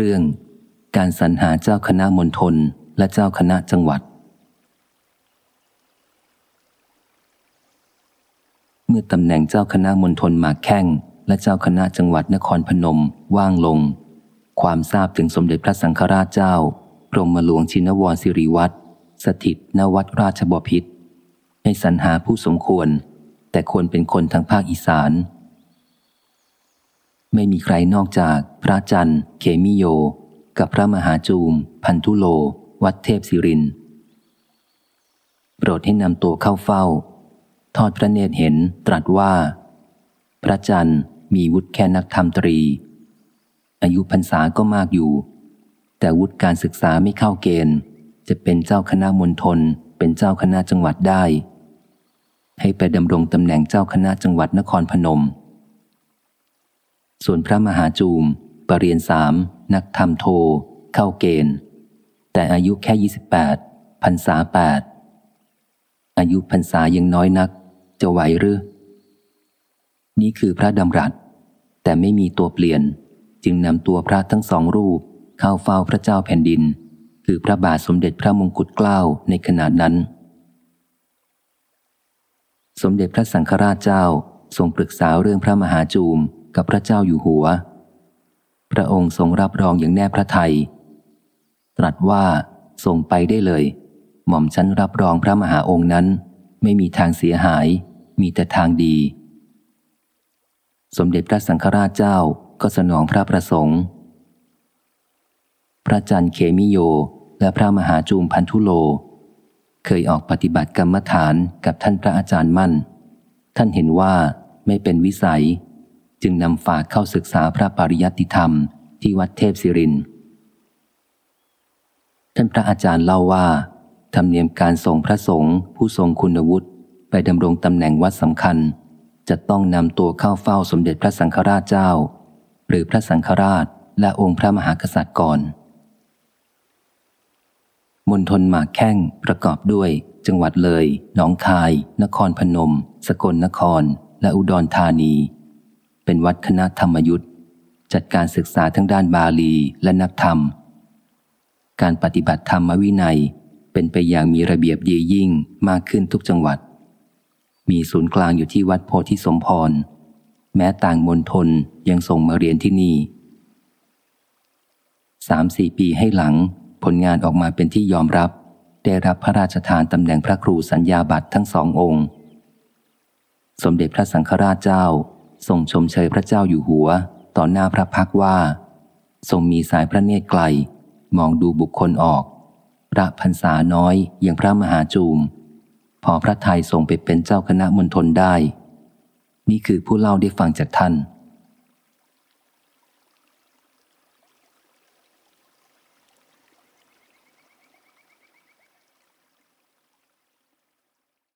เรื่อง การสรรหาเจ้าคณะมณฑลและเจ้าคณะจังหวัด เมื่อตำแหน่งเจ้าคณะมณฑลมาแข้งและเจ้าคณะจังหวัดนครพนมว่างลง ความทราบถึงสมเด็จพระสังฆราชเจ้ากรมหลวงชินวรสิริวัตรสถิตนวัดราชบพิษให้สรรหาผู้สมควร แต่ควรเป็นคนทางภาคอีสาน ไม่มีใครนอกจากพระจันทร์ เขมิโย กับพระมหาจูม พันธุโล วัดเทพศิริน โปรดให้นำตัวเข้าเฝ้า ทอดพระเนตรเห็นตรัสว่า พระจันทร์มีวุฒิแค่นักธรรมตรี อายุพรรษาก็มากอยู่ แต่วุฒิการศึกษาไม่เข้าเกณฑ์ จะเป็นเจ้าคณะมณฑลเป็นเจ้าคณะจังหวัดได้ ให้ไปดำรงตำแหน่งเจ้าคณะจังหวัดนครพนม ส่วนพระมหาจูมปรริญญาสามนักธรรมโท เข้าเกณฑ์ แต่อายุแค่ 28พรรษาแปดอายุพรรษายังน้อยนัก จะไหวหรือ นี่คือพระดำรัส แต่ไม่มีตัวเปลี่ยน จึงนำตัวพระทั้งสองรูปเข้าเฝ้าพระเจ้าแผ่นดิน คือพระบาทสมเด็จพระมงกุฎเกล้าในขณะนั้น สมเด็จพระสังฆราชเจ้าทรงปรึกษาเรื่องพระมหาจูม กับพระเจ้าอยู่หัว พระองค์ทรงรับรองอย่างแน่พระไทยตรัสว่าทรงไปได้เลย หม่อมชั้นรับรองพระมหาองค์นั้น ไม่มีทางเสียหาย มีแต่ทางดี สมเด็จพระสังฆราชเจ้าก็สนองพระประสงค์ พระจันทร์เขมิโยและพระมหาจูมพันธุโล เคยออกปฏิบัติกรรมฐานกับท่านพระอาจารย์มั่น ท่านเห็นว่าไม่เป็นวิสัย จึงนำฝากเข้าศึกษาพระปริยัติธรรมที่วัดเทพศิริน ท่านพระอาจารย์เล่าว่าธรรมเนียมการส่งพระสงฆ์ผู้ทรงคุณวุฒิไปดำรงตำแหน่งวัดสำคัญ จะต้องนำตัวเข้าเฝ้าสมเด็จพระสังฆราชเจ้า หรือพระสังฆราชและองค์พระมหากษัตริย์ก่อนมณฑลหมากแข้งประกอบด้วย จังหวัดเลย หนองคาย นครพนม สกลนคร และอุดรธานี เป็นวัดคณะธรรมยุทธจัดการศึกษาทั้งด้านบาลีและนักธรรม การปฏิบัติธรรมวินัยเป็นไปอย่างมีระเบียบดียิ่งมากขึ้นทุกจังหวัด มีศูนย์กลางอยู่ที่วัดโพธิสมพร แม้ต่างมณฑลยังส่งมาเรียนที่นี่สามสี่ปีให้หลัง ผลงานออกมาเป็นที่ยอมรับ ได้รับพระราชทานตำแหน่งพระครูสัญญาบัตรทั้งสององค์ สมเด็จพระสังฆราชเจ้า ทรงชมเชยพระเจ้าอยู่หัว ต่อหน้าพระพักว่า ทรงมีสายพระเนตรไกล มองดูบุคคลออก พระพรรษาน้อยอย่างพระมหาจูม พอพระไทยทรงไปเป็นเจ้าคณะมณฑลได้ นี่คือผู้เล่าได้ฟังจากท่าน